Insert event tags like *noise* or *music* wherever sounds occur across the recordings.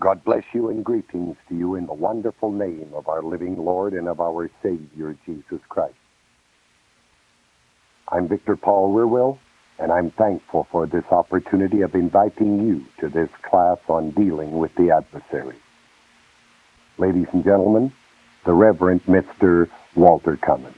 God bless you and greetings to you in the wonderful name of our living Lord and of our Savior, Jesus Christ. I'm Victor Paul Wierwille, and I'm thankful for this opportunity of inviting you to this class on dealing with the adversary. Ladies and gentlemen, the Reverend Mr. Walter Cummins.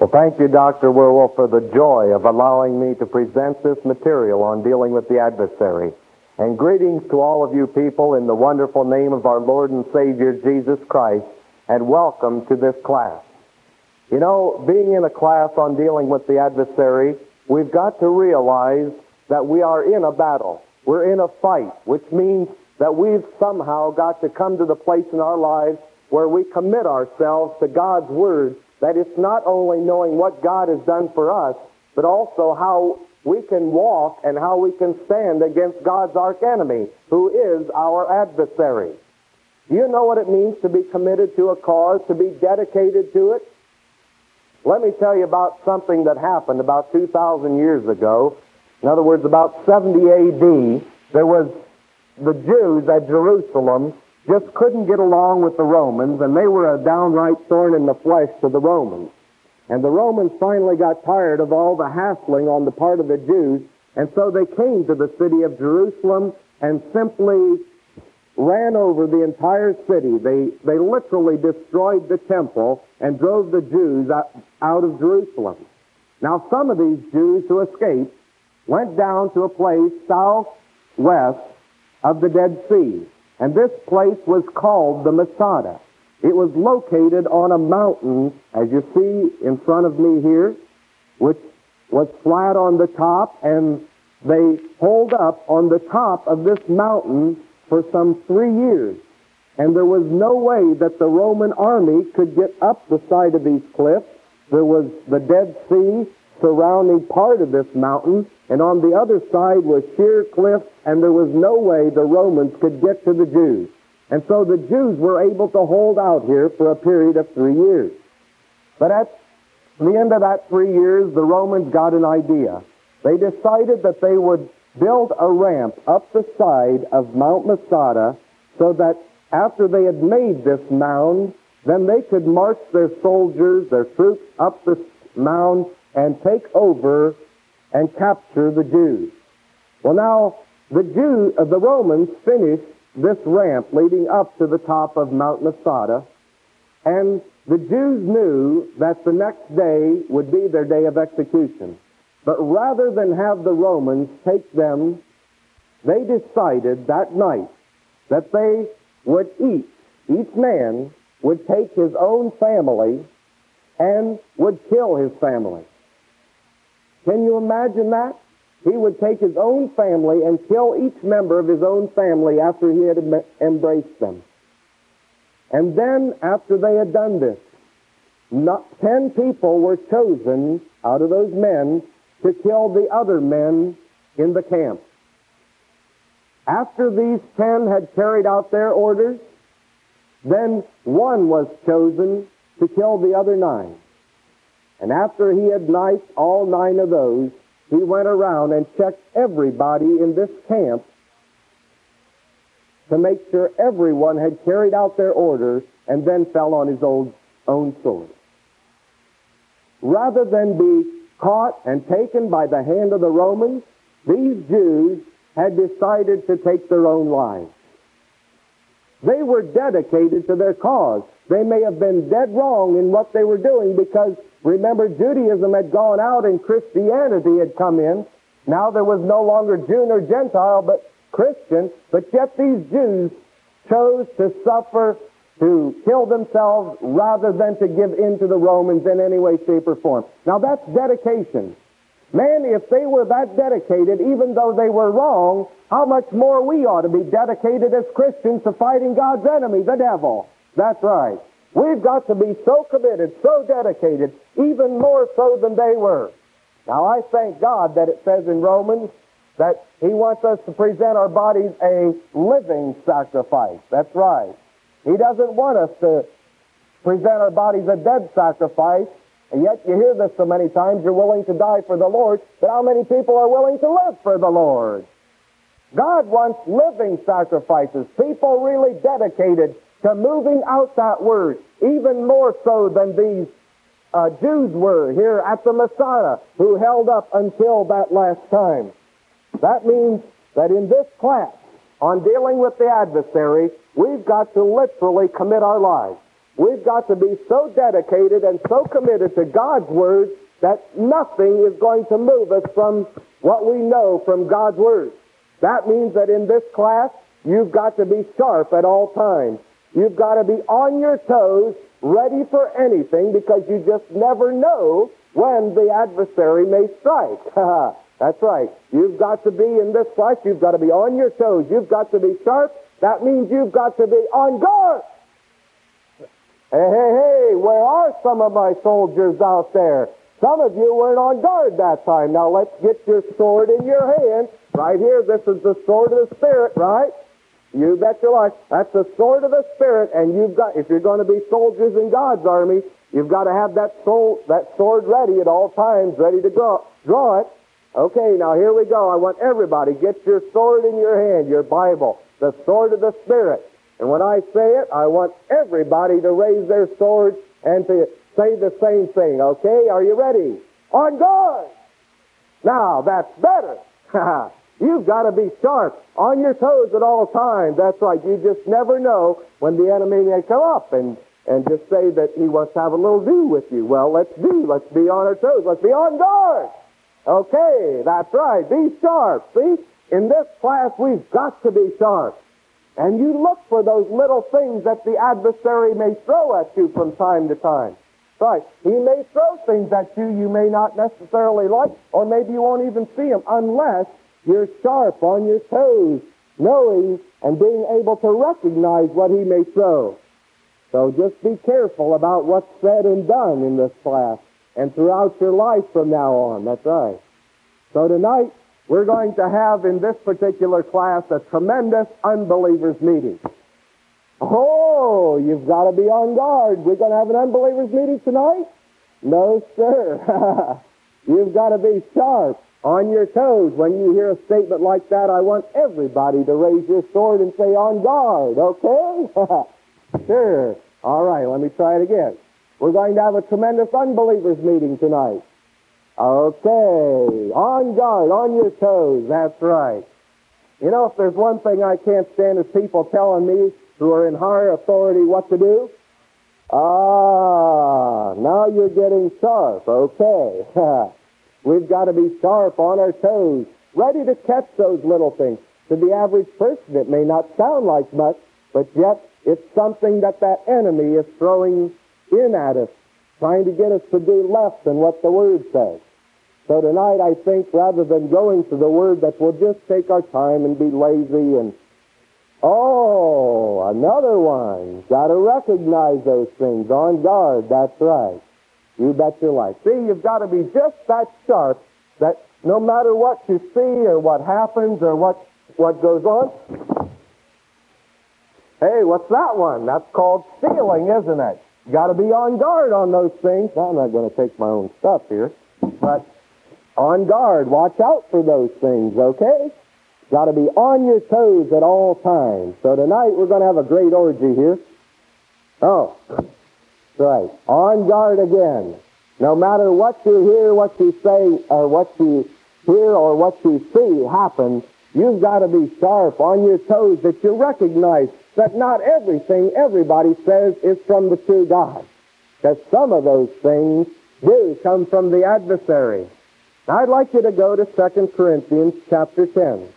Well, thank you, Dr. Wierwille, for the joy of allowing me to present this material on dealing with the adversary. And greetings to all of you people in the wonderful name of our Lord and Savior Jesus Christ, and welcome to this class. You know, being in a class on dealing with the adversary, we've got to realize that we are in a battle. We're in a fight, which means that we've somehow got to come to the place in our lives where we commit ourselves to God's Word, that it's not only knowing what God has done for us, but also how we can walk and how we can stand against God's archenemy, who is our adversary. Do you know what it means to be committed to a cause, to be dedicated to it? Let me tell you about something that happened about 2,000 years ago. In other words, about 70 AD, there was the Jews at Jerusalem just couldn't get along with the Romans, and they were a downright thorn in the flesh to the Romans. And the Romans finally got tired of all the hassling on the part of the Jews, and so they came to the city of Jerusalem and simply ran over the entire city. They, they literally destroyed the temple and drove the Jews out, of Jerusalem. Now, some of these Jews who escaped went down to a place southwest of the Dead Sea, and this place was called the Masada. It was located on a mountain, as you see in front of me here, which was flat on the top, and they holed up on the top of this mountain for some three years. And there was no way that the Roman army could get up the side of these cliffs. There was the Dead Sea surrounding part of this mountain, and on the other side was sheer cliffs, and there was no way the Romans could get to the Jews. And so the Jews were able to hold out here for a period of three years. But at the end of that three years, the Romans got an idea. They decided that they would build a ramp up the side of Mount Masada so that after they had made this mound, then they could march their soldiers, their troops up the mound and take over and capture the Jews. Well, now, the Jews, uh, the Romans finished this ramp leading up to the top of Mount Masada, and the Jews knew that the next day would be their day of execution. But rather than have the Romans take them, they decided that night that they would each, each man would take his own family and would kill his family. Can you imagine that? He would take his own family and kill each member of his own family after he had em- embraced them. And then, after they had done this, not, ten people were chosen out of those men to kill the other men in the camp. After these ten had carried out their orders, then one was chosen to kill the other nine. And after he had knifed all nine of those, he went around and checked everybody in this camp to make sure everyone had carried out their orders and then fell on his own, own sword. Rather than be caught and taken by the hand of the Romans, these Jews had decided to take their own lives. They were dedicated to their cause. They may have been dead wrong in what they were doing because Remember, Judaism had gone out and Christianity had come in. Now there was no longer Jew nor Gentile, but Christian. But yet these Jews chose to suffer, to kill themselves, rather than to give in to the Romans in any way, shape, or form. Now that's dedication. Man, if they were that dedicated, even though they were wrong, how much more we ought to be dedicated as Christians to fighting God's enemy, the devil. That's right. We've got to be so committed, so dedicated, even more so than they were. Now, I thank God that it says in Romans that He wants us to present our bodies a living sacrifice. That's right. He doesn't want us to present our bodies a dead sacrifice, and yet you hear this so many times, you're willing to die for the Lord, but how many people are willing to live for the Lord? God wants living sacrifices, people really dedicated to moving out that word, even more so than these uh, Jews were here at the Masada, who held up until that last time. That means that in this class, on dealing with the adversary, we've got to literally commit our lives. We've got to be so dedicated and so committed to God's Word that nothing is going to move us from what we know from God's Word. That means that in this class, you've got to be sharp at all times. You've got to be on your toes, ready for anything, because you just never know when the adversary may strike. *laughs* That's right. You've got to be in this class, you've got to be on your toes. You've got to be sharp. That means you've got to be on guard. Hey, hey, hey, where are some of my soldiers out there? Some of you weren't on guard that time. Now let's get your sword in your hand. Right here, this is the sword of the Spirit, right? You bet your life. That's the sword of the Spirit, and you've got, if you're going to be soldiers in God's army, you've got to have that, soul, that sword ready at all times, ready to draw, draw it. Okay, now here we go. I want everybody, get your sword in your hand, your Bible, the sword of the Spirit. And when I say it, I want everybody to raise their sword and to say the same thing. Okay, are you ready? On guard! Now, that's better. *laughs* You've got to be sharp, on your toes at all times. That's right. You just never know when the enemy may come up and, and just say that he wants to have a little do with you. Well, let's do. Let's be on our toes. Let's be on guard. Okay, that's right. Be sharp. See? In this class, we've got to be sharp. And you look for those little things that the adversary may throw at you from time to time. Right. He may throw things at you you may not necessarily like, or maybe you won't even see them unless you're sharp on your toes, knowing and being able to recognize what he may throw. So just be careful about what's said and done in this class and throughout your life from now on. That's right. So tonight, we're going to have in this particular class a tremendous unbelievers meeting. Oh, you've got to be on guard. We're going to have an unbelievers meeting tonight? No, sir. *laughs* you've got to be sharp on your toes. When you hear a statement like that, I want everybody to raise your sword and say, on guard, okay? *laughs* sure. All right, let me try it again. We're going to have a tremendous unbelievers meeting tonight. Okay, on guard, on your toes, that's right. You know, if there's one thing I can't stand is people telling me who are in higher authority what to do. Ah, now you're getting sharp, okay. *laughs* We've got to be sharp on our toes, ready to catch those little things. To the average person, it may not sound like much, but yet it's something that that enemy is throwing in at us, trying to get us to do less than what the Word says. So tonight, I think rather than going to the Word, that we'll just take our time and be lazy and, oh, another one. Got to recognize those things. On guard, that's right. You bet your life. See, you've got to be just that sharp that no matter what you see or what happens or what, what goes on, hey, what's that one? That's called stealing, isn't it? You got to be on guard on those things. I'm not going to take my own stuff here, but on guard. Watch out for those things, okay? Got to be on your toes at all times. So tonight we're going to have a great orgy here. Oh, right. On guard again. No matter what you hear, what you say, or what you hear or what you see happen, you've got to be sharp on your toes that you recognize that not everything everybody says is from the true God. Because some of those things do come from the adversary. Now I'd like you to go to 2 Corinthians chapter 10.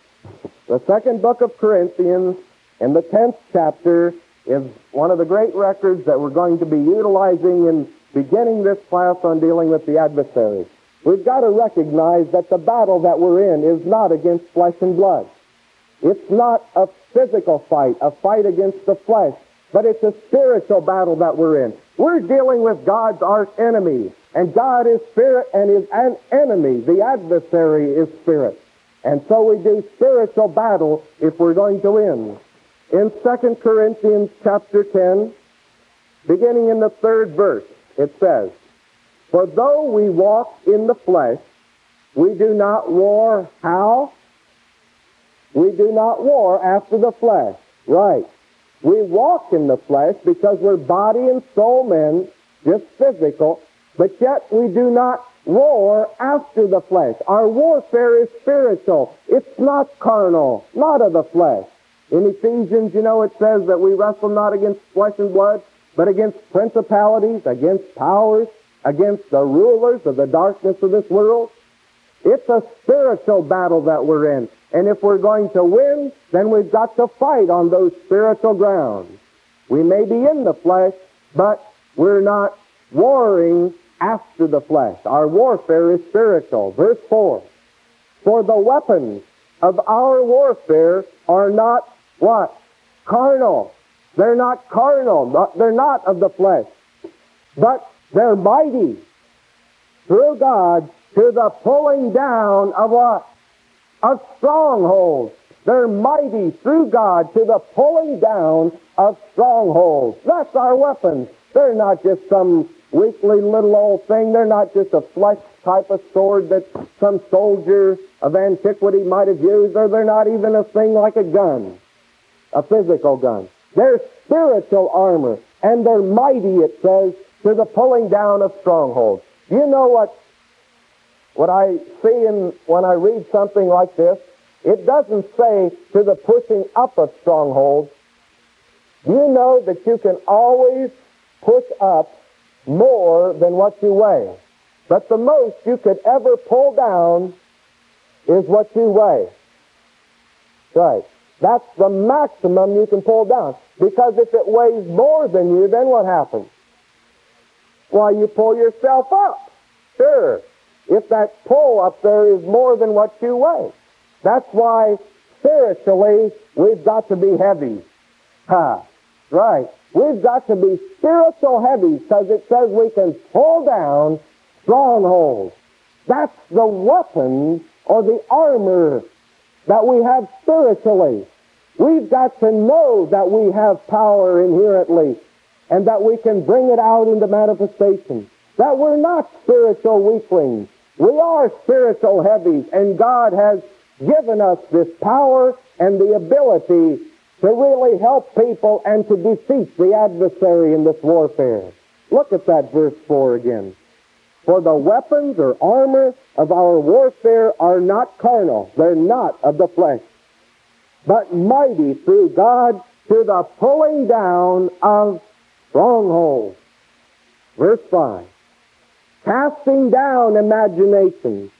The second book of Corinthians in the 10th chapter is one of the great records that we're going to be utilizing in beginning this class on dealing with the adversary. We've got to recognize that the battle that we're in is not against flesh and blood. It's not a physical fight, a fight against the flesh, but it's a spiritual battle that we're in. We're dealing with God's arch enemy, and God is spirit and is an enemy. The adversary is spirit. And so we do spiritual battle if we're going to win. In 2 Corinthians chapter 10, beginning in the third verse, it says, For though we walk in the flesh, we do not war how? We do not war after the flesh. Right. We walk in the flesh because we're body and soul men, just physical, but yet we do not war after the flesh. Our warfare is spiritual. It's not carnal, not of the flesh. In Ephesians, you know, it says that we wrestle not against flesh and blood, but against principalities, against powers, against the rulers of the darkness of this world. It's a spiritual battle that we're in. And if we're going to win, then we've got to fight on those spiritual grounds. We may be in the flesh, but we're not warring after the flesh. Our warfare is spiritual. Verse 4. For the weapons of our warfare are not what? Carnal. They're not carnal. They're not of the flesh. But they're mighty through God to the pulling down of what? Of strongholds. They're mighty through God to the pulling down of strongholds. That's our weapons. They're not just some weakly little old thing. They're not just a flesh type of sword that some soldier of antiquity might have used, or they're not even a thing like a gun, a physical gun. They're spiritual armor, and they're mighty, it says, to the pulling down of strongholds. You know what, what I see in, when I read something like this? It doesn't say to the pushing up of strongholds. You know that you can always push up more than what you weigh? But the most you could ever pull down is what you weigh. Right. That's the maximum you can pull down. Because if it weighs more than you, then what happens? Why, you pull yourself up. Sure. If that pull up there is more than what you weigh. That's why spiritually we've got to be heavy. Ha. Right. We've got to be spiritual heavy because it says we can pull down strongholds. That's the weapon or the armor that we have spiritually. We've got to know that we have power inherently and that we can bring it out into manifestation. That we're not spiritual weaklings. We are spiritual heavies, and God has given us this power and the ability to really help people and to defeat the adversary in this warfare. Look at that verse 4 again. For the weapons or armor of our warfare are not carnal. They're not of the flesh, but mighty through God to the pulling down of strongholds. Verse 5. Casting down imaginations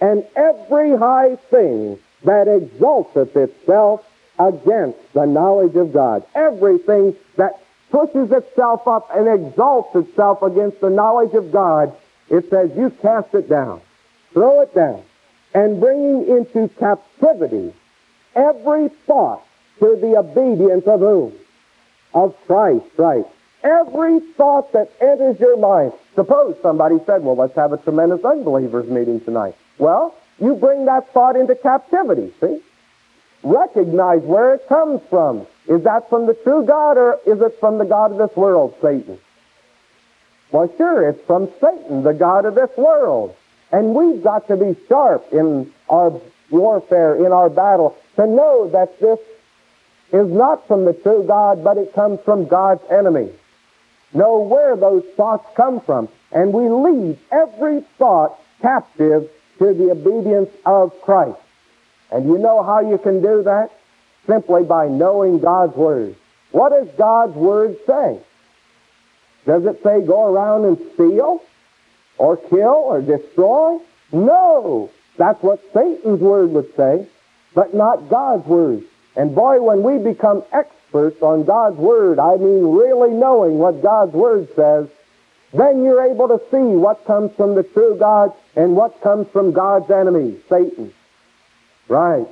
and every high thing that exalteth itself against the knowledge of God. Everything that pushes itself up and exalts itself against the knowledge of God, it says you cast it down, throw it down, and bringing into captivity every thought to the obedience of whom? Of Christ, right. Every thought that enters your mind. Suppose somebody said, well, let's have a tremendous unbelievers meeting tonight. Well, you bring that thought into captivity, see? Recognize where it comes from. Is that from the true God or is it from the God of this world, Satan? Well, sure, it's from Satan, the God of this world. And we've got to be sharp in our warfare, in our battle, to know that this is not from the true God, but it comes from God's enemy know where those thoughts come from. And we lead every thought captive to the obedience of Christ. And you know how you can do that? Simply by knowing God's Word. What does God's Word say? Does it say go around and steal? Or kill? Or destroy? No! That's what Satan's Word would say, but not God's Word. And boy, when we become experts on God's Word, I mean really knowing what God's Word says, then you're able to see what comes from the true God and what comes from God's enemy, Satan. Right.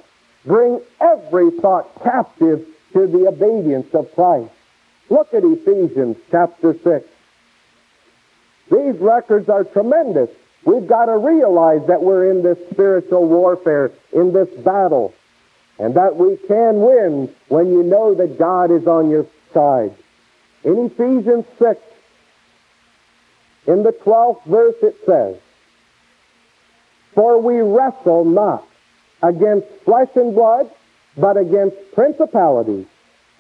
Bring every thought captive to the obedience of Christ. Look at Ephesians chapter 6. These records are tremendous. We've got to realize that we're in this spiritual warfare, in this battle and that we can win when you know that God is on your side. In Ephesians 6, in the 12th verse it says, For we wrestle not against flesh and blood, but against principalities,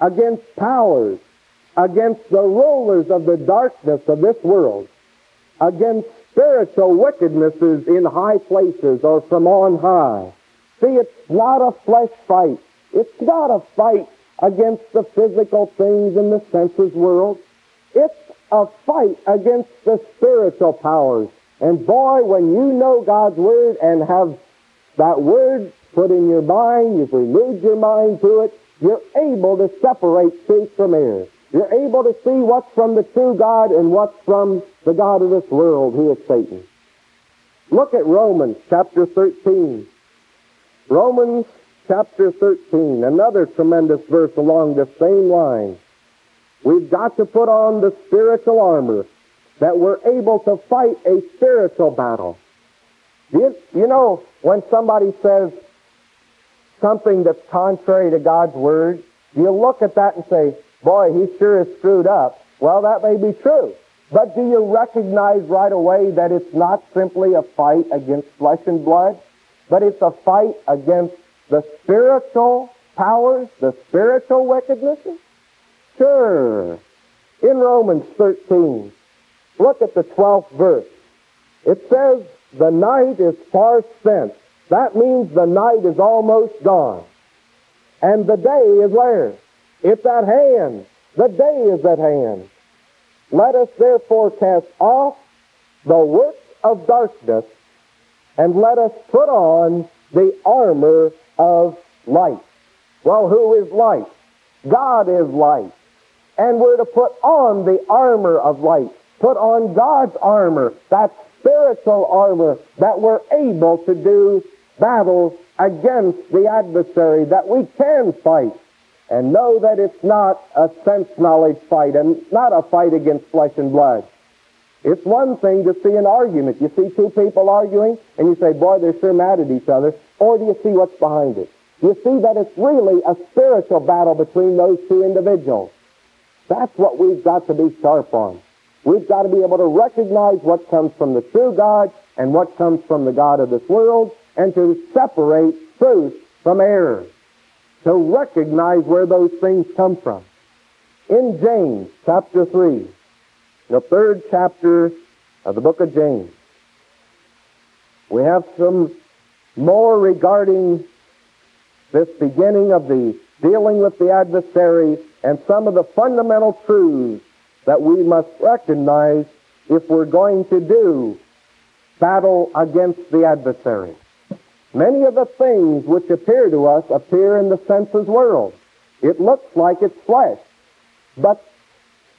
against powers, against the rulers of the darkness of this world, against spiritual wickednesses in high places or from on high. See, it's not a flesh fight. It's not a fight against the physical things in the senses world. It's a fight against the spiritual powers. And boy, when you know God's Word and have that Word put in your mind, you've renewed your mind to it, you're able to separate truth from error. You're able to see what's from the true God and what's from the God of this world, who is Satan. Look at Romans chapter 13. Romans chapter 13, another tremendous verse along the same line. We've got to put on the spiritual armor that we're able to fight a spiritual battle. You, you know, when somebody says something that's contrary to God's Word, you look at that and say, boy, he sure is screwed up. Well, that may be true. But do you recognize right away that it's not simply a fight against flesh and blood, but it's a fight against the spiritual powers, the spiritual wickednesses? Sure. In Romans 13, look at the 12th verse. It says, the night is far spent. That means the night is almost gone. And the day is where? It's at hand. The day is at hand. Let us therefore cast off the works of darkness and let us put on the armor of light. Well, who is light? God is light. And we're to put on the armor of light. Put on God's armor, that spiritual armor that we're able to do battles against the adversary, that we can fight and know that it's not a sense knowledge fight and not a fight against flesh and blood. It's one thing to see an argument. You see two people arguing and you say, boy, they're sure mad at each other. Or do you see what's behind it? You see that it's really a spiritual battle between those two individuals. That's what we've got to be sharp on. We've got to be able to recognize what comes from the true God and what comes from the God of this world and to separate truth from error to recognize where those things come from. In James chapter 3, the third chapter of the book of James, we have some more regarding this beginning of the dealing with the adversary and some of the fundamental truths that we must recognize if we're going to do battle against the adversary. Many of the things which appear to us appear in the senses world. It looks like it's flesh. But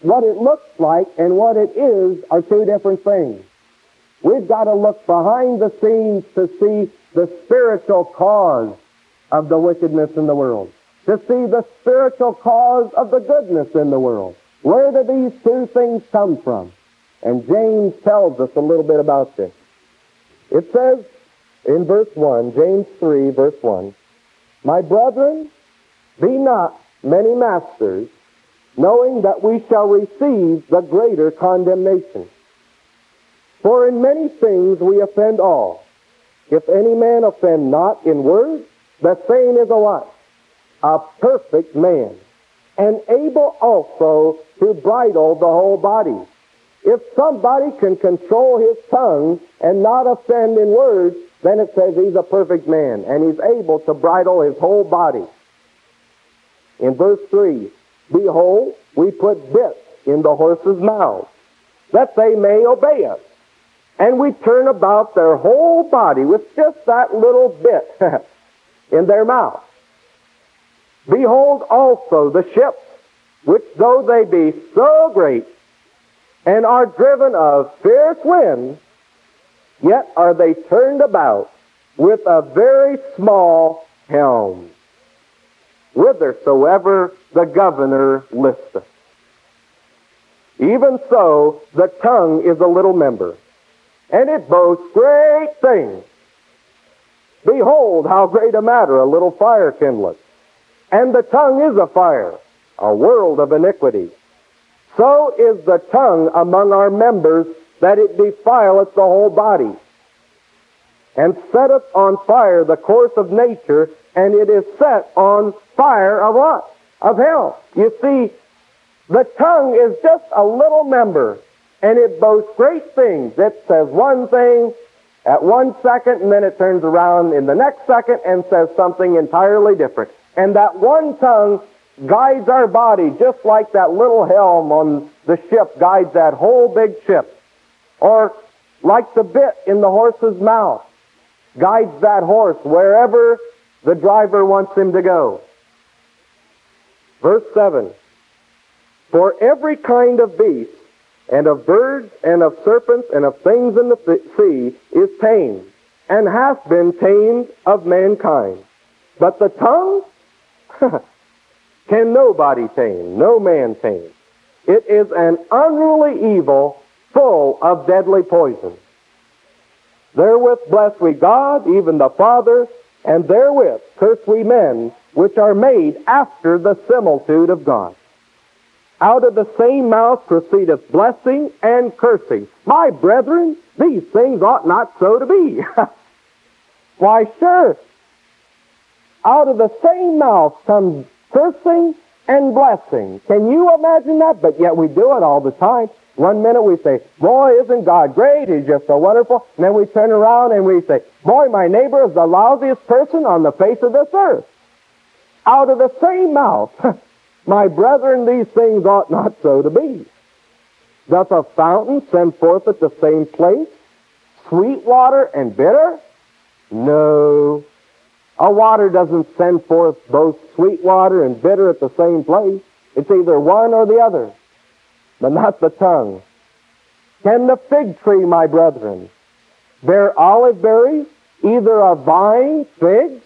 what it looks like and what it is are two different things. We've got to look behind the scenes to see the spiritual cause of the wickedness in the world, to see the spiritual cause of the goodness in the world. Where do these two things come from? And James tells us a little bit about this. It says, in verse 1, James 3, verse 1, My brethren, be not many masters, knowing that we shall receive the greater condemnation. For in many things we offend all. If any man offend not in word, the same is a what? A perfect man, and able also to bridle the whole body. If somebody can control his tongue and not offend in words, then it says he's a perfect man and he's able to bridle his whole body. In verse 3, Behold, we put bits in the horses' mouths that they may obey us. And we turn about their whole body with just that little bit *laughs* in their mouth. Behold also the ships, which though they be so great and are driven of fierce winds, Yet are they turned about with a very small helm, whithersoever the governor listeth. Even so, the tongue is a little member, and it boasts great things. Behold, how great a matter a little fire kindleth. And the tongue is a fire, a world of iniquity. So is the tongue among our members that it defileth the whole body, and setteth on fire the course of nature, and it is set on fire of what? Of hell. You see, the tongue is just a little member, and it boasts great things. It says one thing at one second, and then it turns around in the next second and says something entirely different. And that one tongue guides our body just like that little helm on the ship guides that whole big ship. Or like the bit in the horse's mouth guides that horse wherever the driver wants him to go. Verse 7 For every kind of beast, and of birds, and of serpents, and of things in the sea is tamed, and hath been tamed of mankind. But the tongue *laughs* can nobody tame, no man tame. It is an unruly evil full of deadly poison. Therewith bless we God, even the Father, and therewith curse we men, which are made after the similitude of God. Out of the same mouth proceedeth blessing and cursing. My brethren, these things ought not so to be. *laughs* Why, sure. Out of the same mouth comes cursing and blessing. Can you imagine that? But yet we do it all the time. One minute we say, boy, isn't God great? He's just so wonderful. And then we turn around and we say, boy, my neighbor is the lousiest person on the face of this earth. Out of the same mouth. *laughs* my brethren, these things ought not so to be. Doth a fountain send forth at the same place sweet water and bitter? No. A water doesn't send forth both sweet water and bitter at the same place. It's either one or the other, but not the tongue. Can the fig tree, my brethren, bear olive berries, either a vine, figs?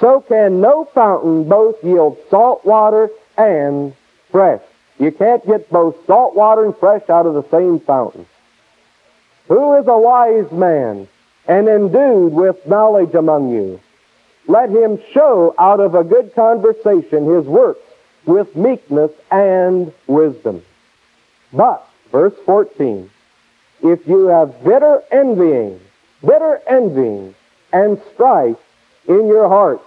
So can no fountain both yield salt water and fresh. You can't get both salt water and fresh out of the same fountain. Who is a wise man? and endued with knowledge among you. Let him show out of a good conversation his works with meekness and wisdom. But, verse 14, if you have bitter envying, bitter envying, and strife in your hearts,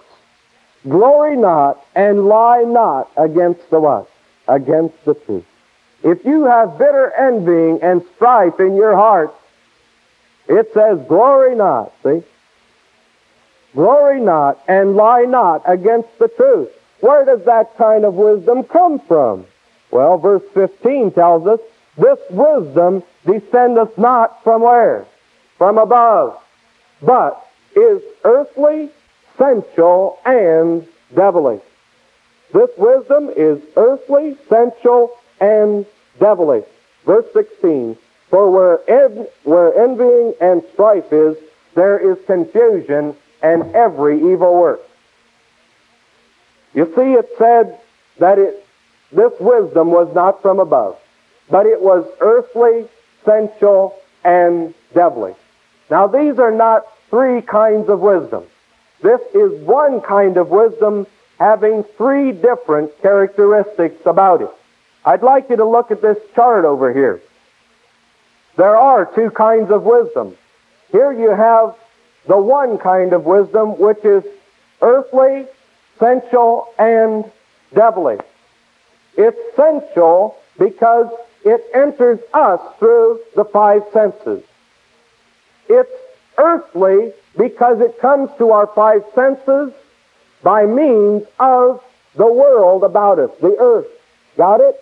glory not and lie not against the what? Against the truth. If you have bitter envying and strife in your hearts, it says, glory not, see? Glory not and lie not against the truth. Where does that kind of wisdom come from? Well, verse 15 tells us, this wisdom descendeth not from where? From above, but is earthly, sensual, and devilish. This wisdom is earthly, sensual, and devilish. Verse 16, for where, en- where envying and strife is, there is confusion and every evil work. You see, it said that it, this wisdom was not from above, but it was earthly, sensual, and devilish. Now, these are not three kinds of wisdom. This is one kind of wisdom having three different characteristics about it. I'd like you to look at this chart over here. There are two kinds of wisdom. Here you have the one kind of wisdom which is earthly, sensual, and devilish. It's sensual because it enters us through the five senses. It's earthly because it comes to our five senses by means of the world about us, the earth. Got it?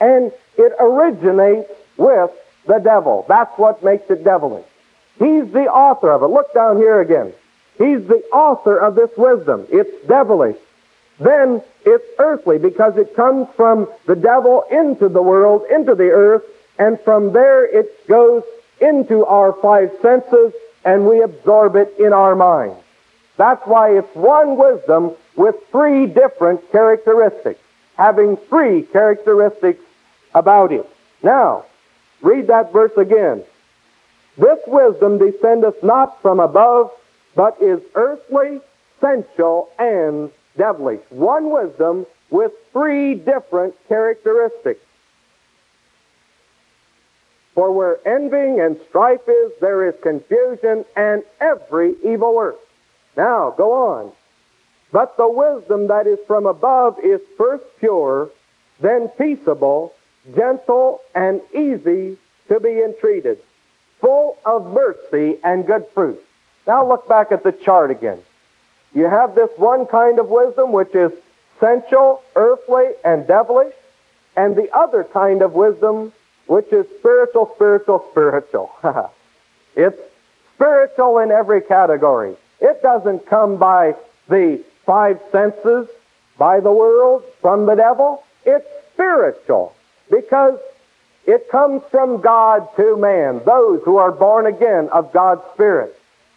And it originates with the devil. That's what makes it devilish. He's the author of it. Look down here again. He's the author of this wisdom. It's devilish. Then it's earthly because it comes from the devil into the world, into the earth, and from there it goes into our five senses and we absorb it in our mind. That's why it's one wisdom with three different characteristics, having three characteristics about it. Now, Read that verse again. This wisdom descendeth not from above, but is earthly, sensual, and devilish. One wisdom with three different characteristics. For where envying and strife is, there is confusion and every evil work. Now, go on. But the wisdom that is from above is first pure, then peaceable, gentle, and easy to be entreated, full of mercy and good fruit. Now look back at the chart again. You have this one kind of wisdom which is sensual, earthly, and devilish, and the other kind of wisdom which is spiritual, spiritual, spiritual. *laughs* it's spiritual in every category. It doesn't come by the five senses, by the world, from the devil. It's spiritual because it comes from God to man, those who are born again of God's Spirit.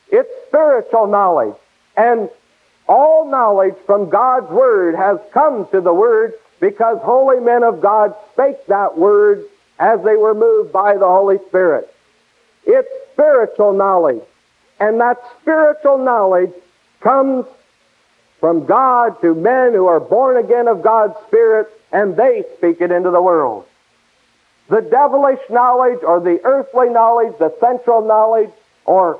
It's spiritual knowledge. And all knowledge from God's Word has come to the Word because holy men of God spake that Word as they were moved by the Holy Spirit. It's spiritual knowledge. And that spiritual knowledge comes from God to men who are born again of God's Spirit, and they speak it into the world. The devilish knowledge or the earthly knowledge, the sensual knowledge, or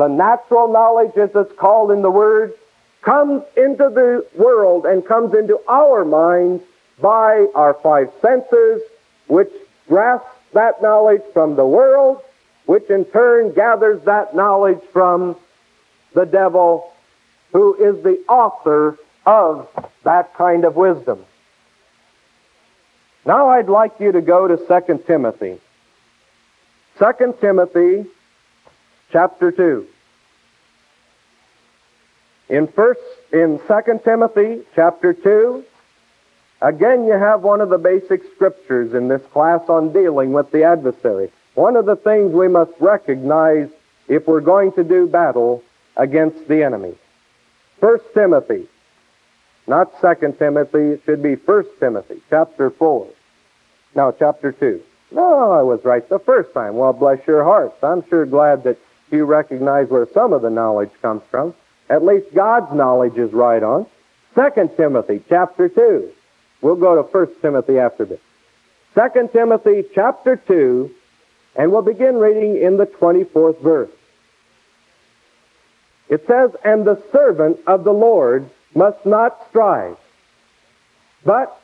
the natural knowledge as it's called in the Word, comes into the world and comes into our minds by our five senses, which grasp that knowledge from the world, which in turn gathers that knowledge from the devil, who is the author of that kind of wisdom. Now I'd like you to go to 2 Timothy. 2 Timothy chapter 2. In first in 2 Timothy chapter 2, again you have one of the basic scriptures in this class on dealing with the adversary. One of the things we must recognize if we're going to do battle against the enemy. 1 Timothy, not 2 Timothy, it should be 1 Timothy, chapter 4. No, chapter 2. No, I was right the first time. Well, bless your hearts. I'm sure glad that you recognize where some of the knowledge comes from. At least God's knowledge is right on. Second Timothy chapter 2. We'll go to First Timothy after this. Second Timothy chapter 2, and we'll begin reading in the 24th verse. It says, And the servant of the Lord must not strive, but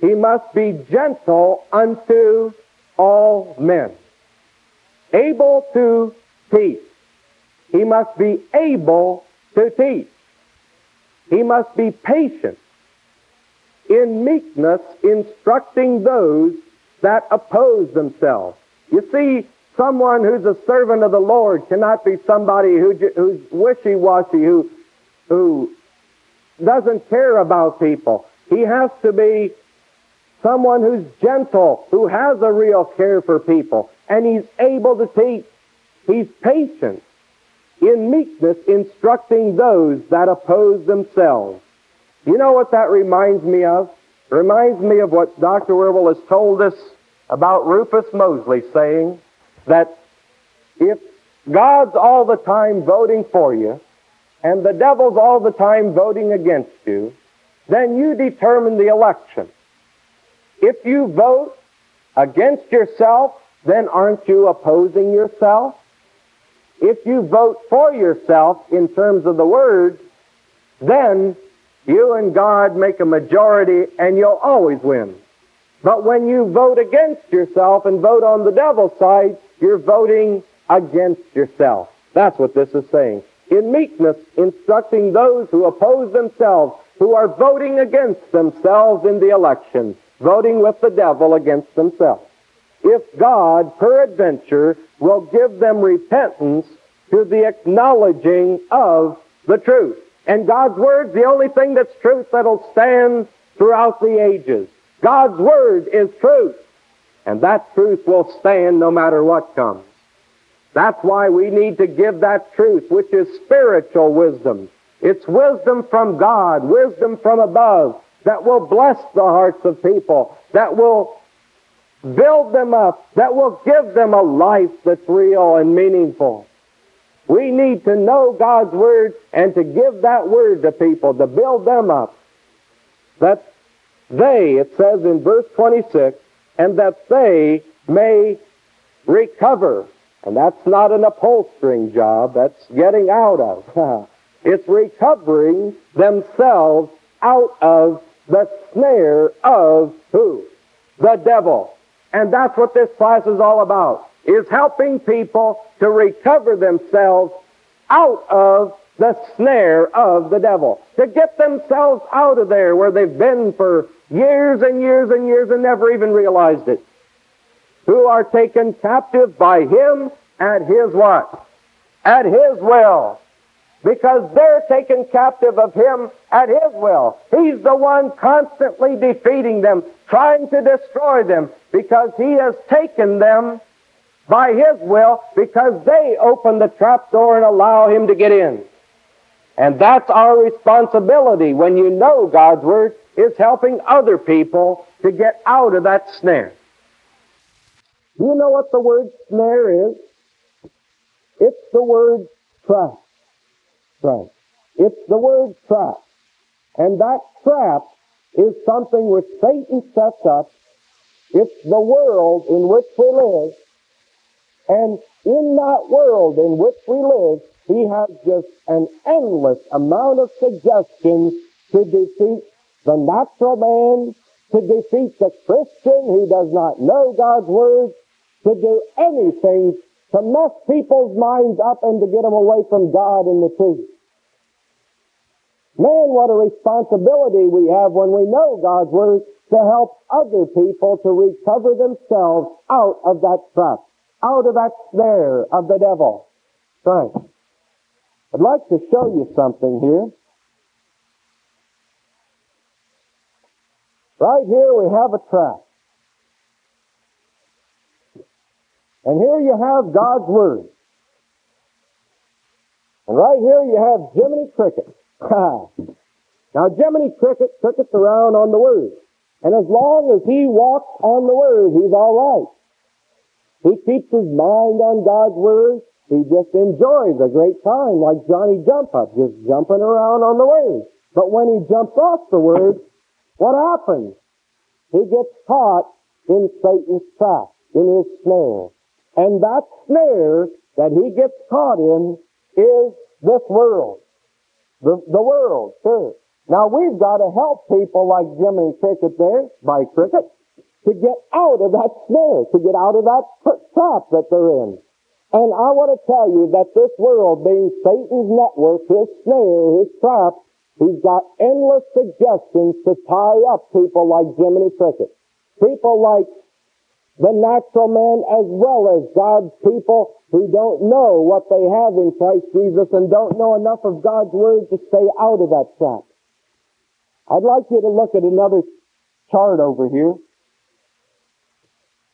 he must be gentle unto all men, able to teach. He must be able to teach. He must be patient in meekness, instructing those that oppose themselves. You see, someone who's a servant of the Lord cannot be somebody who, who's wishy-washy, who, who doesn't care about people. He has to be someone who's gentle, who has a real care for people, and he's able to teach. He's patient in meekness instructing those that oppose themselves. You know what that reminds me of? Reminds me of what Dr. Wierwille has told us about Rufus Moseley saying that if God's all the time voting for you and the devil's all the time voting against you, then you determine the election. If you vote against yourself, then aren't you opposing yourself? If you vote for yourself in terms of the word, then you and God make a majority and you'll always win. But when you vote against yourself and vote on the devil's side, you're voting against yourself. That's what this is saying. In meekness, instructing those who oppose themselves, who are voting against themselves in the election, voting with the devil against themselves if God, peradventure, will give them repentance to the acknowledging of the truth. And God's Word's the only thing that's truth that'll stand throughout the ages. God's Word is truth. And that truth will stand no matter what comes. That's why we need to give that truth, which is spiritual wisdom. It's wisdom from God, wisdom from above, that will bless the hearts of people, that will build them up, that will give them a life that's real and meaningful. We need to know God's Word and to give that Word to people, to build them up. That they, it says in verse 26, and that they may recover. And that's not an upholstering job, that's getting out of. *laughs* It's recovering themselves out of the snare of who? The devil. And that's what this class is all about, is helping people to recover themselves out of the snare of the devil, to get themselves out of there where they've been for years and years and years and never even realized it. Who are taken captive by him at his what? At his will. Because they're taken captive of him at his will. He's the one constantly defeating them, trying to destroy them, because he has taken them by his will because they open the trap door and allow him to get in. And that's our responsibility when you know God's Word is helping other people to get out of that snare. Do you know what the word snare is? It's the word trap. Right. It's the word trap. And that trap is something which Satan sets up. It's the world in which we live. And in that world in which we live, he has just an endless amount of suggestions to defeat the natural man, to defeat the Christian who does not know God's Word, to do anything to mess people's minds up and to get them away from God and the truth. Man, what a responsibility we have when we know God's Word to help other people to recover themselves out of that trap, out of that snare of the devil. Right. I'd like to show you something here. Right here we have a trap. And here you have God's Word. And right here you have Jiminy Cricket. *laughs* now Jiminy Cricket crickets around on the Word. And as long as he walks on the Word, he's all right. He keeps his mind on God's Word. He just enjoys a great time like Johnny Jump Up, just jumping around on the word. But when he jumps off the word, what happens? He gets caught in Satan's trap, in his snare. And that snare that he gets caught in is this world. The, the world, sure. Now we've got to help people like Jiminy Cricket there, by Cricket, to get out of that snare, to get out of that trap that they're in. And I want to tell you that this world being Satan's network, his snare, his trap, he's got endless suggestions to tie up people like Jiminy Cricket. People like the natural man as well as God's people who don't know what they have in Christ Jesus and don't know enough of God's Word to stay out of that trap. I'd like you to look at another chart over here.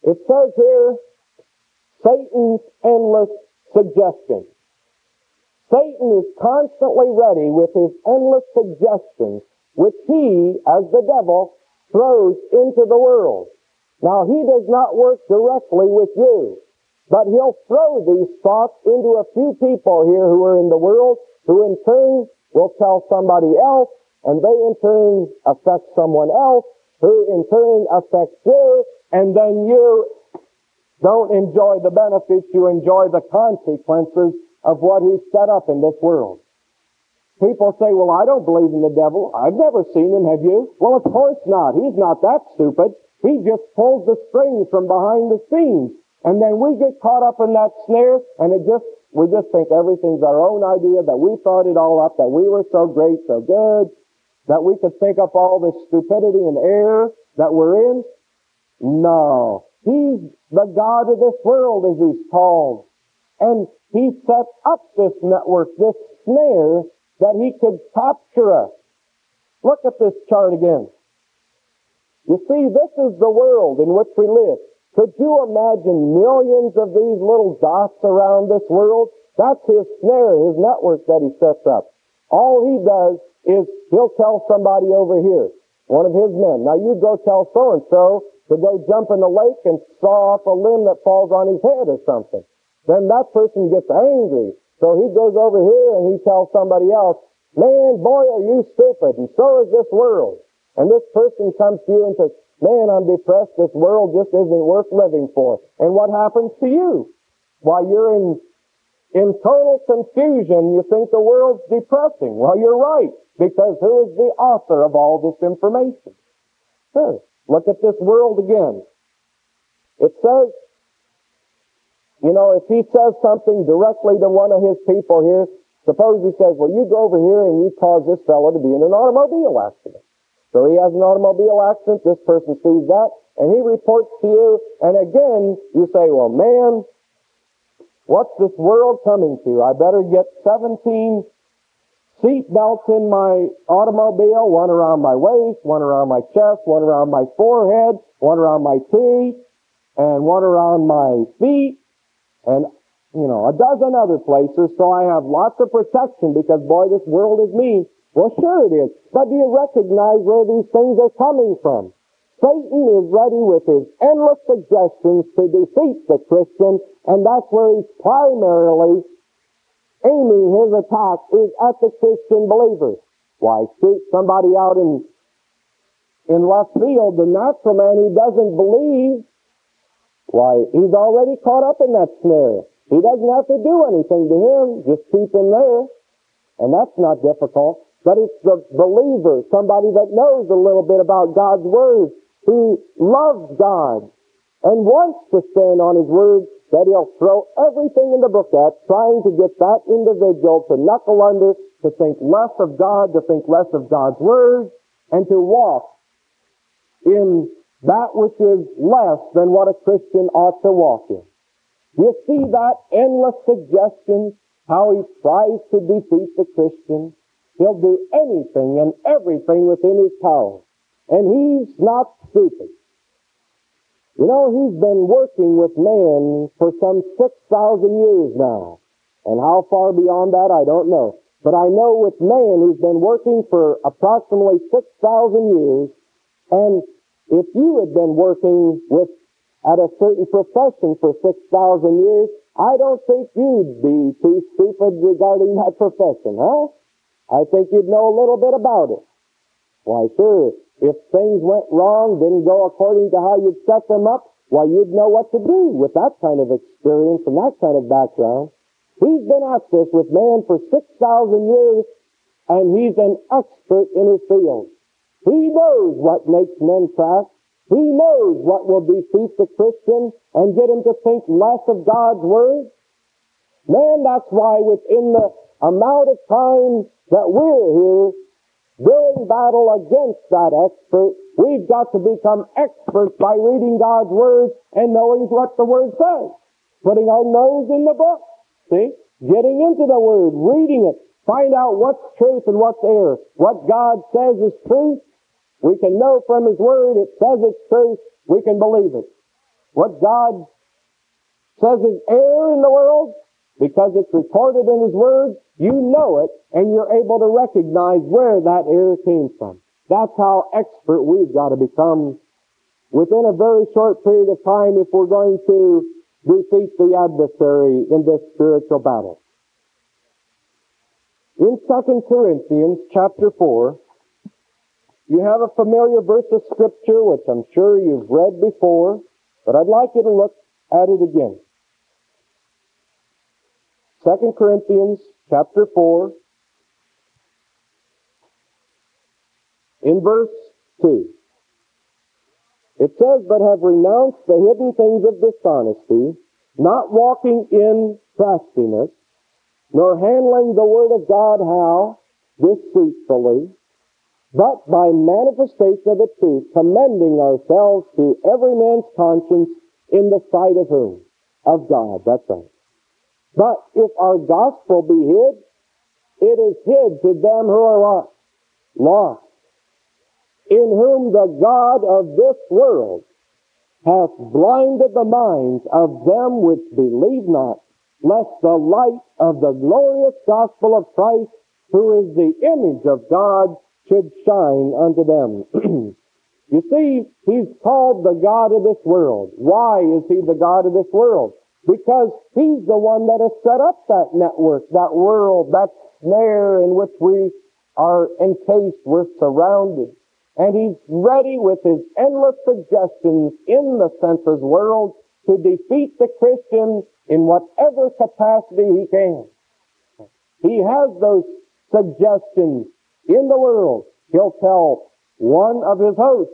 It says here Satan's endless suggestions. Satan is constantly ready with his endless suggestions, which he, as the devil, throws into the world. Now, he does not work directly with you, but he'll throw these thoughts into a few people here who are in the world, who in turn will tell somebody else, and they in turn affect someone else, who in turn affects you, and then you don't enjoy the benefits, you enjoy the consequences of what he's set up in this world. People say, well, I don't believe in the devil. I've never seen him, have you? Well, of course not. He's not that stupid. He just pulls the strings from behind the scenes. And then we get caught up in that snare and it just, we just think everything's our own idea, that we thought it all up, that we were so great, so good, that we could think up all this stupidity and error that we're in. No. He's the God of this world, as he's called. And he set up this network, this snare, that he could capture us. Look at this chart again. You see, this is the world in which we live. Could you imagine millions of these little dots around this world? That's his snare, his network that he sets up. All he does is he'll tell somebody over here, one of his men, now you go tell so and so to go jump in the lake and saw off a limb that falls on his head or something. Then that person gets angry. So he goes over here and he tells somebody else, man, boy, are you stupid, and so is this world. And this person comes to you and says, man, I'm depressed, this world just isn't worth living for. And what happens to you? Why, you're in in total confusion, you think the world's depressing. Well, you're right, because who is the author of all this information? Sure. Look at this world again. It says, you know, if he says something directly to one of his people here, suppose he says, well, you go over here and you cause this fellow to be in an automobile accident. So he has an automobile accident, this person sees that, and he reports to you, and again, you say, well, man, what's this world coming to? I better get 17 seat belts in my automobile, one around my waist, one around my chest, one around my forehead, one around my teeth, and one around my feet, and, you know, a dozen other places, so I have lots of protection because, boy, this world is mean. Well, sure it is. But do you recognize where these things are coming from? Satan is ready with his endless suggestions to defeat the Christian, and that's where he's primarily aiming his attack is at the Christian believer. Why, shoot somebody out in, in left field, the natural man who doesn't believe, why, he's already caught up in that snare. He doesn't have to do anything to him, just keep him there. And that's not difficult. But it's the believer, somebody that knows a little bit about God's Word, who loves God and wants to stand on His Word, that he'll throw everything in the book at, trying to get that individual to knuckle under, to think less of God, to think less of God's Word, and to walk in that which is less than what a Christian ought to walk in. You see that endless suggestion, how he tries to defeat the Christian. He'll do anything and everything within his power. And he's not stupid. You know, he's been working with man for some 6,000 years now. And how far beyond that, I don't know. But I know with man, he's been working for approximately 6,000 years. And if you had been working with at a certain profession for 6,000 years, I don't think you'd be too stupid regarding that profession, huh? I think you'd know a little bit about it. Why, sure, if things went wrong, didn't go according to how you'd set them up, why, you'd know what to do with that kind of experience and that kind of background. He's been at this with man for 6,000 years, and he's an expert in his field. He knows what makes men crack. He knows what will defeat the Christian and get him to think less of God's Word. Man, that's why within the amount of time that we're here, doing battle against that expert, we've got to become experts by reading God's Word and knowing what the Word says. Putting our nose in the book. See? Getting into the Word, reading it, find out what's truth and what's error. What God says is truth. We can know from His Word it says it's truth. We can believe it. What God says is error in the world, because it's recorded in His Word, you know it, and you're able to recognize where that error came from. That's how expert we've got to become within a very short period of time if we're going to defeat the adversary in this spiritual battle. In 2 Corinthians chapter 4, you have a familiar verse of scripture which I'm sure you've read before, but I'd like you to look at it again. 2 Corinthians chapter 4, in verse 2. It says, But have renounced the hidden things of dishonesty, not walking in craftiness, nor handling the word of God how? Deceitfully, but by manifestation of the truth, commending ourselves to every man's conscience in the sight of whom? Of God. That's right. But if our gospel be hid, it is hid to them who are what? Lost. In whom the God of this world hath blinded the minds of them which believe not, lest the light of the glorious gospel of Christ, who is the image of God, should shine unto them. *clears throat* you see, he's called the God of this world. Why is he the God of this world? Because He's the one that has set up that network, that world, that snare in which we are encased, we're surrounded. And He's ready with His endless suggestions in the senses world to defeat the Christian in whatever capacity he can. He has those suggestions in the world. He'll tell one of his hosts,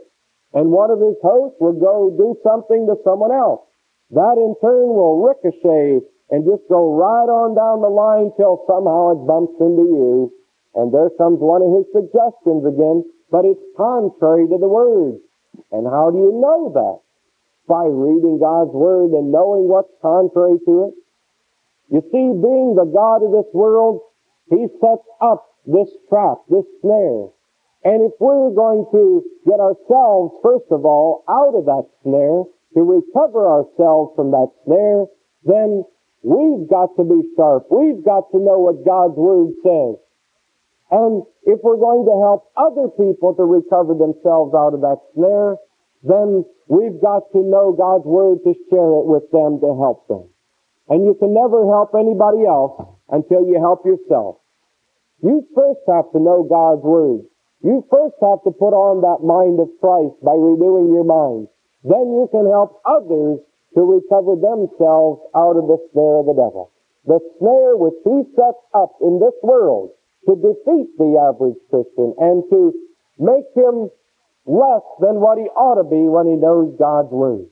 and one of his hosts will go do something to someone else. That in turn will ricochet and just go right on down the line till somehow it bumps into you. And there comes one of his suggestions again, but it's contrary to the Word. And how do you know that? By reading God's Word and knowing what's contrary to it. You see, being the God of this world, He sets up this trap, this snare. And if we're going to get ourselves, first of all, out of that snare, to recover ourselves from that snare, then we've got to be sharp. We've got to know what God's Word says. And if we're going to help other people to recover themselves out of that snare, then we've got to know God's Word to share it with them to help them. And you can never help anybody else until you help yourself. You first have to know God's Word. You first have to put on that mind of Christ by renewing your mind. Then you can help others to recover themselves out of the snare of the devil. The snare which he sets up in this world to defeat the average Christian and to make him less than what he ought to be when he knows God's Word.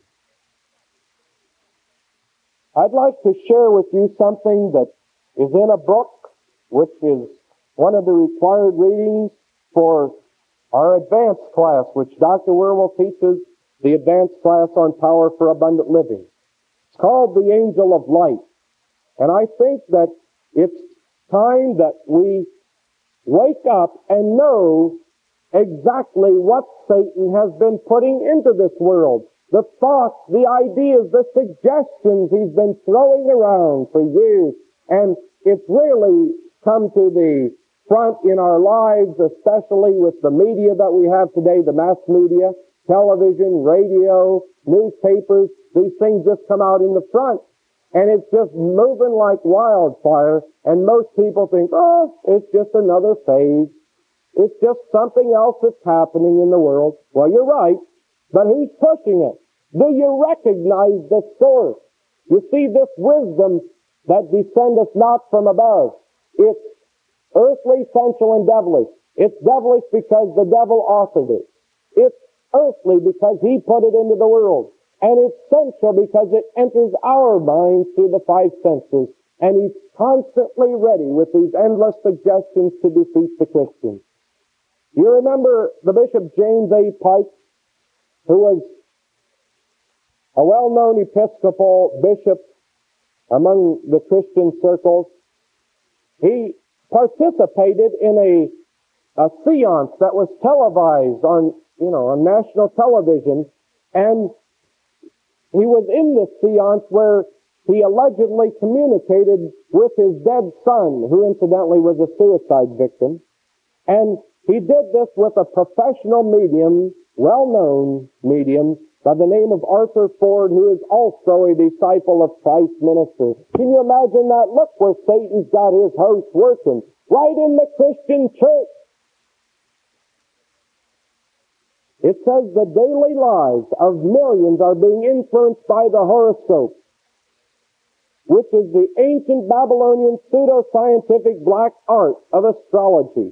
I'd like to share with you something that is in a book, which is one of the required readings for our advanced class, which Dr. Wierwille teaches, the advanced class on power for abundant living. It's called The Angel of Light. And I think that it's time that we wake up and know exactly what Satan has been putting into this world. The thoughts, the ideas, the suggestions he's been throwing around for years. And it's really come to the front in our lives, especially with the media that we have today, the mass media, television, radio, newspapers. These things just come out in the front. And it's just moving like wildfire. And most people think, oh, it's just another phase. It's just something else that's happening in the world. Well, you're right. But who's pushing it? Do you recognize the source? You see this wisdom that descendeth not from above. It's earthly, sensual, and devilish. It's devilish because the devil authored it. It's earthly because he put it into the world. And it's sensual because it enters our minds through the five senses. And he's constantly ready with these endless suggestions to defeat the Christian. You remember the Bishop James A. Pike, who was a well-known Episcopal bishop among the Christian circles. He participated in a, a seance that was televised on, you know, on national television, and he was in this seance where he allegedly communicated with his dead son, who incidentally was a suicide victim. And he did this with a professional medium, well-known medium, by the name of Arthur Ford, who is also a disciple of Christ's minister. Can you imagine that? Look where Satan's got his host working. Right in the Christian church. It says the daily lives of millions are being influenced by the horoscope, which is the ancient Babylonian pseudo-scientific black art of astrology.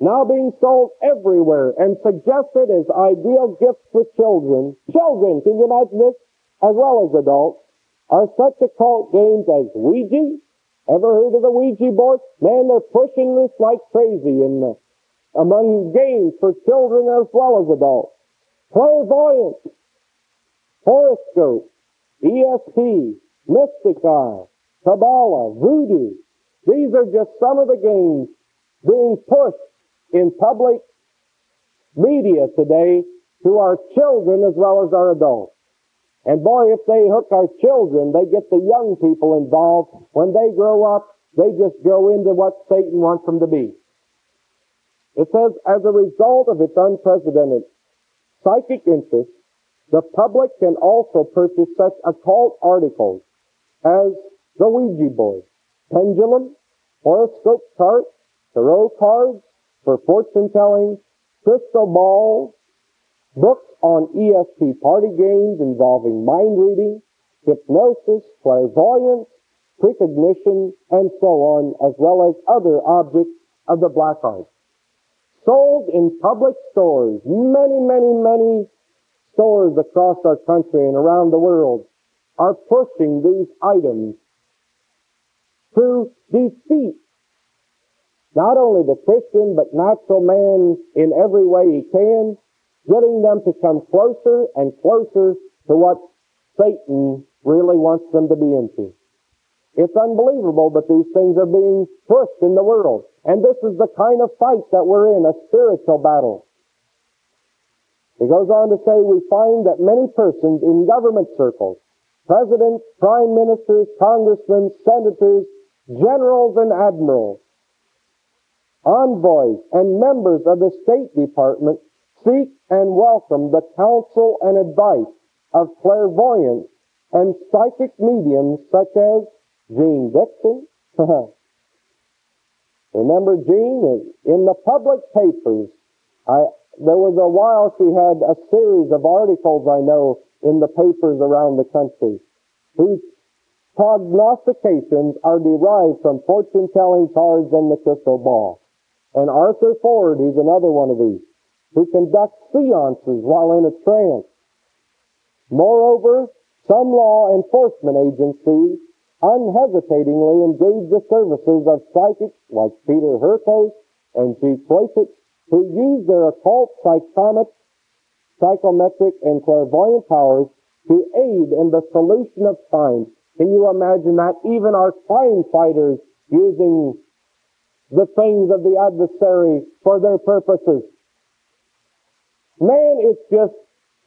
Now being sold everywhere and suggested as ideal gifts for children. Children, can you imagine this? As well as adults, are such occult games as Ouija. Ever heard of the Ouija board? Man, they're pushing this like crazy in the among games for children as well as adults. Clairvoyance, horoscope, ESP, mystic eye, Kabbalah, voodoo. These are just some of the games being pushed in public media today to our children as well as our adults. And boy, if they hook our children, they get the young people involved. When they grow up, they just grow into what Satan wants them to be. It says, as a result of its unprecedented psychic interest, the public can also purchase such occult articles as the Ouija board, pendulum, horoscope chart, tarot cards for fortune telling, crystal balls, books on ESP party games involving mind reading, hypnosis, clairvoyance, precognition, and so on, as well as other objects of the black art. Sold in public stores, many, many, many stores across our country and around the world are pushing these items to defeat not only the Christian, but natural man in every way he can, getting them to come closer and closer to what Satan really wants them to be into. It's unbelievable, but these things are being pushed in the world. And this is the kind of fight that we're in, a spiritual battle. He goes on to say, we find that many persons in government circles, presidents, prime ministers, congressmen, senators, generals and admirals, envoys, and members of the State Department seek and welcome the counsel and advice of clairvoyants and psychic mediums such as Jeane Dixon. *laughs* Uh-huh, Remember Jeane? In the public papers, I, there was a while she had a series of articles, I know, in the papers around the country, whose prognostications are derived from fortune-telling cards and the crystal ball. And Arthur Ford, who's another one of these, who conducts seances while in a trance. Moreover, some law enforcement agencies unhesitatingly engage the services of psychics like Peter Hurkos and G. Croiset, who use their occult psychomet, psychometric and clairvoyant powers to aid in the solution of crimes. Can you imagine that? Even our crime fighters using the things of the adversary for their purposes. Man is just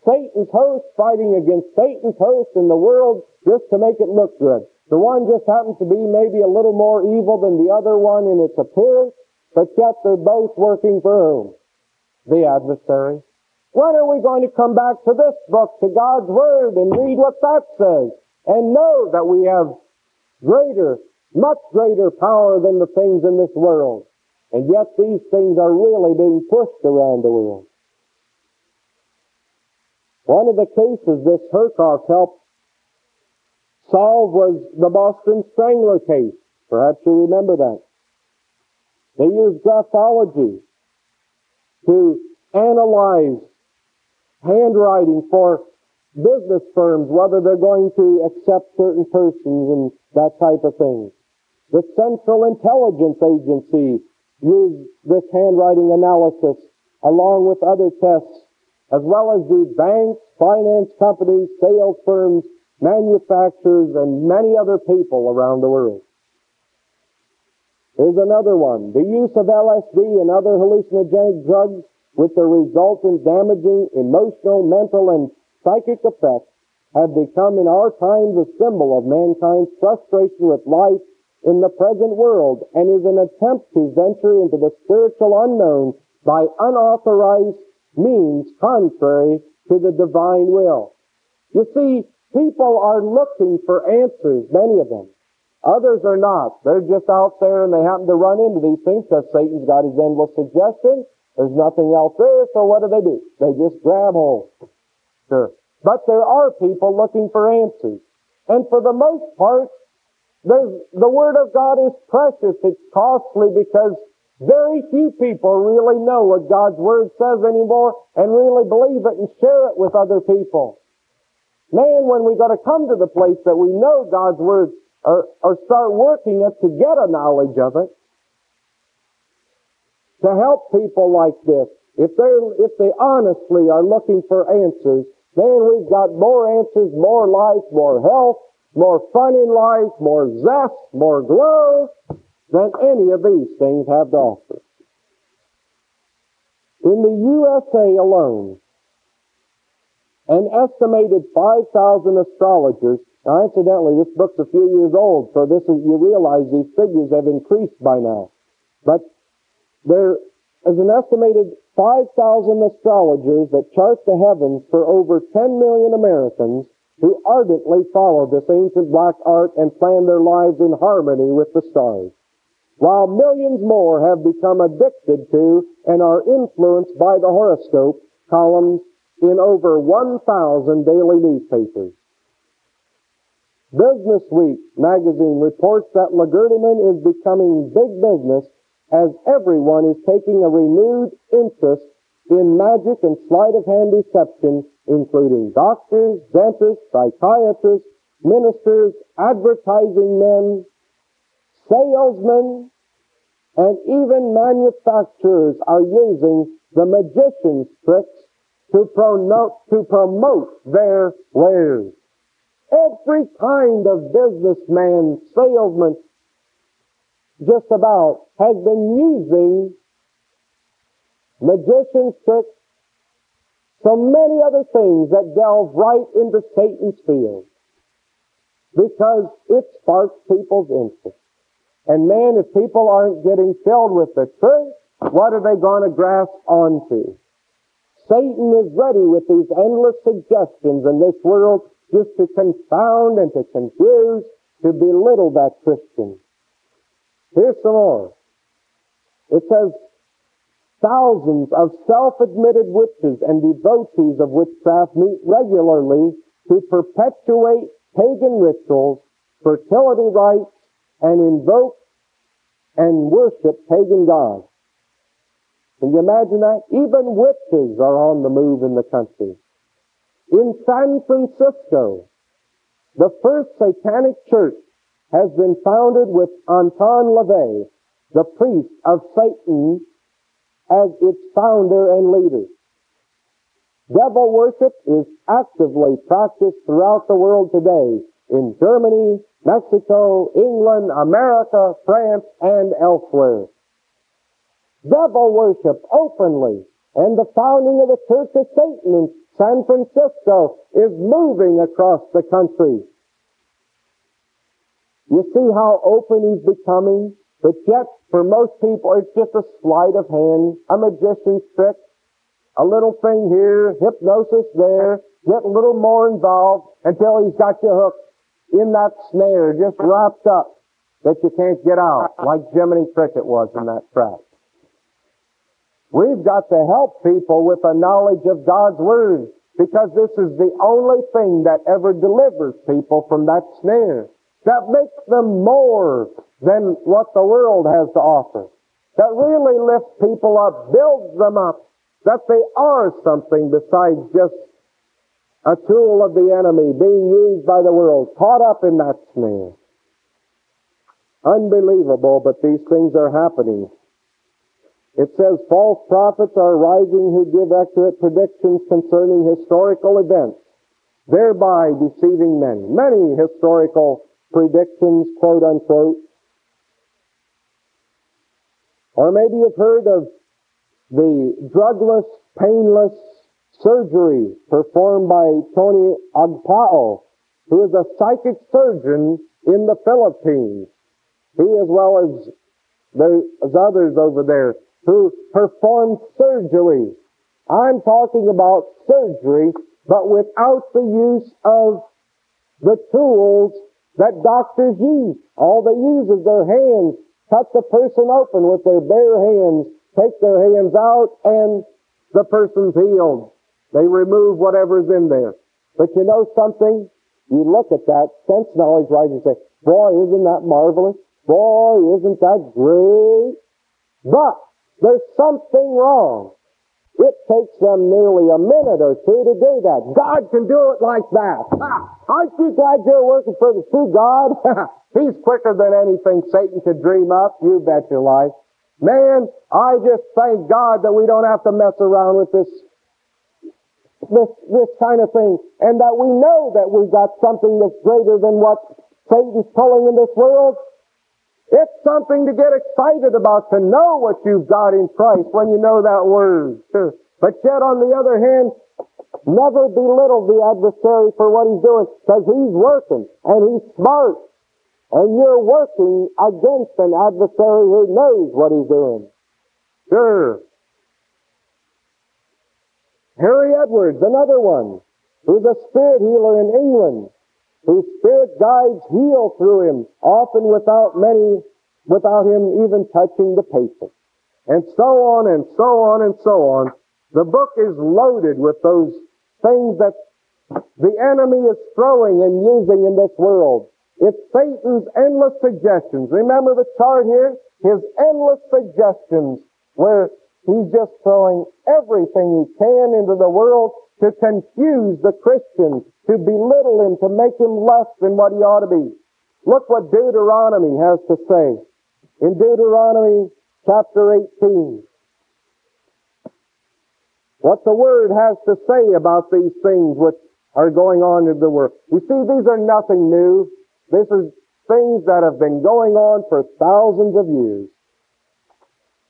Satan's host fighting against Satan's host in the world just to make it look good. The one just happens to be maybe a little more evil than the other one in its appearance, but yet they're both working for whom? The adversary. When are we going to come back to this book, to God's Word, and read what that says, and know that we have greater much greater power than the things in this world. And yet these things are really being pushed around the world. One of the cases this Hurkos helped solve was the Boston Strangler case. Perhaps you remember that. They used graphology to analyze handwriting for business firms, whether they're going to accept certain persons and that type of thing. The Central Intelligence Agency used this handwriting analysis along with other tests, as well as the banks, finance companies, sales firms, manufacturers, and many other people around the world. Here's another one. The use of LSD and other hallucinogenic drugs with their resultant damaging emotional, mental, and psychic effects have become in our times a symbol of mankind's frustration with life in the present world and is an attempt to venture into the spiritual unknown by unauthorized means contrary to the divine will. You see, people are looking for answers, many of them. Others are not. They're just out there and they happen to run into these things because Satan's got his endless suggestions. There's nothing else there, so what do they do? They just grab hold. Sure. But there are people looking for answers. And for the most part, the Word of God is precious. It's costly because very few people really know what God's Word says anymore and really believe it and share it with other people. Man, when we got to come to the place that we know God's Word or, or start working it to get a knowledge of it, to help people like this, if they if they honestly are looking for answers, then we've got more answers, more life, more health, more fun in life, more zest, more glow than any of these things have to offer. In the USA alone, an estimated 5,000 astrologers, now incidentally, this book's a few years old, so this is, you realize these figures have increased by now. But there is an estimated 5,000 astrologers that chart the heavens for over 10 million Americans who ardently follow this ancient black art and plan their lives in harmony with the stars. While millions more have become addicted to and are influenced by the horoscope, columns, in over 1,000 daily newspapers. Business Week magazine reports that Legerdemain is becoming big business as everyone is taking a renewed interest in magic and sleight of hand deception, including doctors, dentists, psychiatrists, ministers, advertising men, salesmen, and even manufacturers are using the magician's tricks to promote, to promote their wares. Every kind of businessman, salesman, just about, has been using magician's tricks, so many other things that delve right into Satan's field. Because it sparks people's interest. And man, if people aren't getting filled with the truth, what are they going to grasp onto? Satan is ready with these endless suggestions in this world just to confound and to confuse, to belittle that Christian. Here's some more. It says, thousands of self-admitted witches and devotees of witchcraft meet regularly to perpetuate pagan rituals, fertility rites, and invoke and worship pagan gods. Can you imagine that? Even witches are on the move in the country. In San Francisco, the first satanic church has been founded with Anton LaVey, the priest of Satan, as its founder and leader. Devil worship is actively practiced throughout the world today in Germany, Mexico, England, America, France, and elsewhere devil worship openly. And the founding of the Church of Satan in San Francisco is moving across the country. You see how open he's becoming? But yet, for most people, it's just a sleight of hand, a magician's trick, a little thing here, hypnosis there, get a little more involved until he's got you hooked in that snare, just wrapped up that you can't get out, like Jiminy Cricket was in that trap. We've got to help people with a knowledge of God's Word because this is the only thing that ever delivers people from that snare. That makes them more than what the world has to offer. That really lifts people up, builds them up, that they are something besides just a tool of the enemy being used by the world, caught up in that snare. Unbelievable, but these things are happening. It says false prophets are rising who give accurate predictions concerning historical events, thereby deceiving many. Many historical predictions, quote unquote. Or maybe you've heard of the drugless, painless surgery performed by Tony Agpaoa, who is a psychic surgeon in the Philippines. He, as well as there's others over there, who perform surgery. I'm talking about surgery, but without the use of the tools that doctors use. All they use is their hands, cut the person open with their bare hands, take their hands out, and the person's healed. They remove whatever's in there. But you know something? You look at that sense knowledge right and say, boy, isn't that marvelous? Boy, isn't that great? But there's something wrong. It takes them nearly a minute or two to do that. God can do it like that. Ah, aren't you glad you're working for the true God? *laughs* He's quicker than anything Satan could dream up. You bet your life. Man, I just thank God that we don't have to mess around with this, this, this kind of thing. And that we know that we've got something that's greater than what Satan's pulling in this world. It's something to get excited about to know what you've got in Christ when you know that word. But yet on the other hand, never belittle the adversary for what he's doing because he's working and he's smart. And you're working against an adversary who knows what he's doing. Sure. Harry Edwards, another one, who's a spirit healer in England whose spirit guides heal through him, often without many, without him even touching the patient. And so on and so on and so on. The book is loaded with those things that the enemy is throwing and using in this world. It's Satan's endless suggestions. Remember the chart here? His endless suggestions where he's just throwing everything he can into the world to confuse the Christian, to belittle him, to make him less than what he ought to be. Look what Deuteronomy has to say. In Deuteronomy chapter 18, what the Word has to say about these things which are going on in the world. You see, these are nothing new. This is things that have been going on for thousands of years.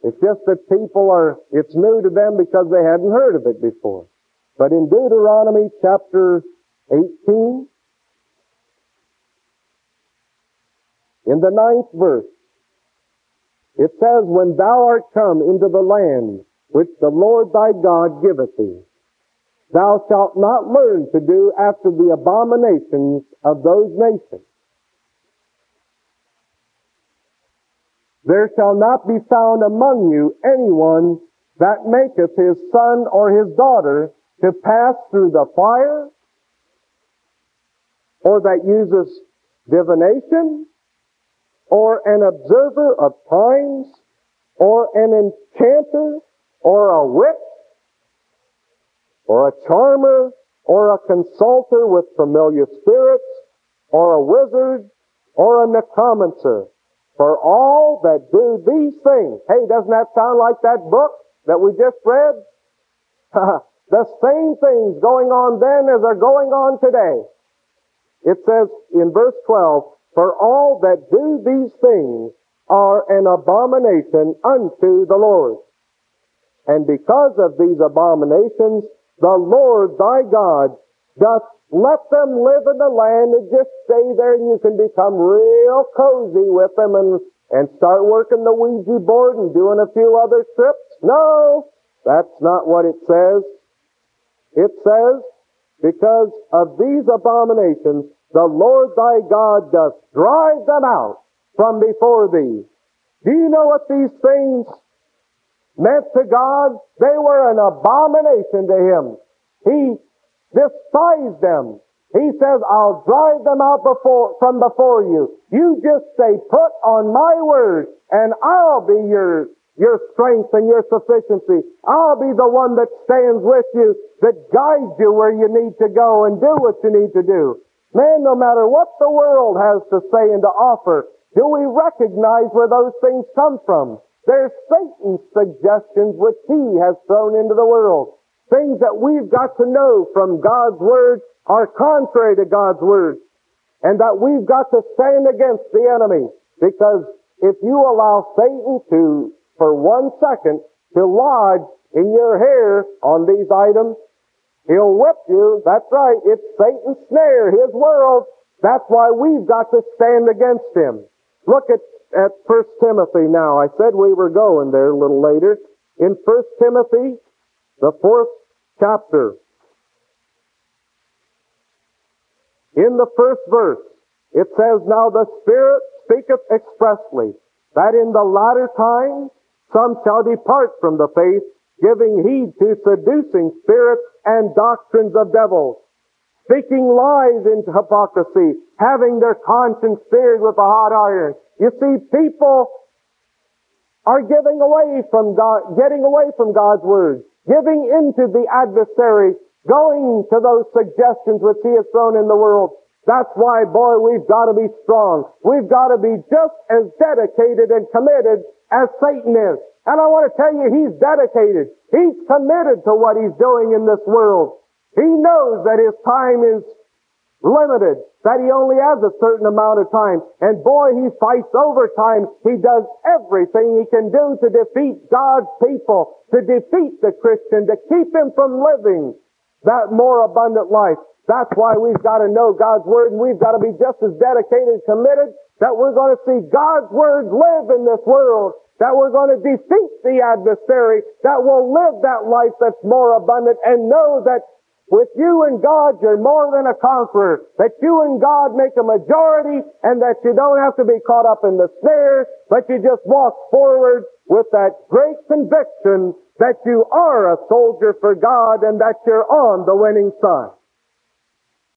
It's just that people are, it's new to them because they hadn't heard of it before. But in Deuteronomy chapter 18, in the ninth verse, it says, When thou art come into the land which the Lord thy God giveth thee, thou shalt not learn to do after the abominations of those nations. There shall not be found among you anyone that maketh his son or his daughter to pass through the fire, or that uses divination, or an observer of times, or an enchanter, or a witch, or a charmer, or a consulter with familiar spirits, or a wizard, or a necromancer. For all that do these things. Hey, doesn't that sound like that book that we just read? *laughs* the same things going on then as are going on today. It says in verse 12, For all that do these things are an abomination unto the Lord. And because of these abominations, the Lord thy God doth let them live in the land and just stay there and you can become real cozy with them and, and start working the Ouija board and doing a few other trips. No, that's not what it says. It says, because of these abominations, the Lord thy God doth drive them out from before thee. Do you know what these things meant to God? They were an abomination to him. He despised them. He says, I'll drive them out before, from before you. You just stay put on my word and I'll be your, your strength and your sufficiency. I'll be the one that stands with you, that guides you where you need to go and do what you need to do. Man, no matter what the world has to say and to offer, do we recognize where those things come from? They're Satan's suggestions which he has thrown into the world. Things that we've got to know from God's Word are contrary to God's Word. And that we've got to stand against the enemy. Because if you allow Satan to, for one second, to lodge in your hair on these items, he'll whip you. That's right. It's Satan's snare, his world. That's why we've got to stand against him. Look at, at 1 Timothy now. I said we were going there a little later. In 1 Timothy the fourth chapter. In the first verse, it says, Now the Spirit speaketh expressly, that in the latter time some shall depart from the faith, giving heed to seducing spirits and doctrines of devils, speaking lies into hypocrisy, having their conscience seared with a hot iron. You see, people are giving away from God, getting away from God's Word giving into the adversary, going to those suggestions which he has thrown in the world. That's why, boy, we've got to be strong. We've got to be just as dedicated and committed as Satan is. And I want to tell you, he's dedicated. He's committed to what he's doing in this world. He knows that his time is limited, that he only has a certain amount of time. And boy, he fights overtime. He does everything he can do to defeat God's people, to defeat the Christian, to keep him from living that more abundant life. That's why we've got to know God's Word and we've got to be just as dedicated and committed that we're going to see God's Word live in this world, that we're going to defeat the adversary, that we'll live that life that's more abundant and know that with you and God, you're more than a conqueror. That you and God make a majority and that you don't have to be caught up in the snare, but you just walk forward with that great conviction that you are a soldier for God and that you're on the winning side.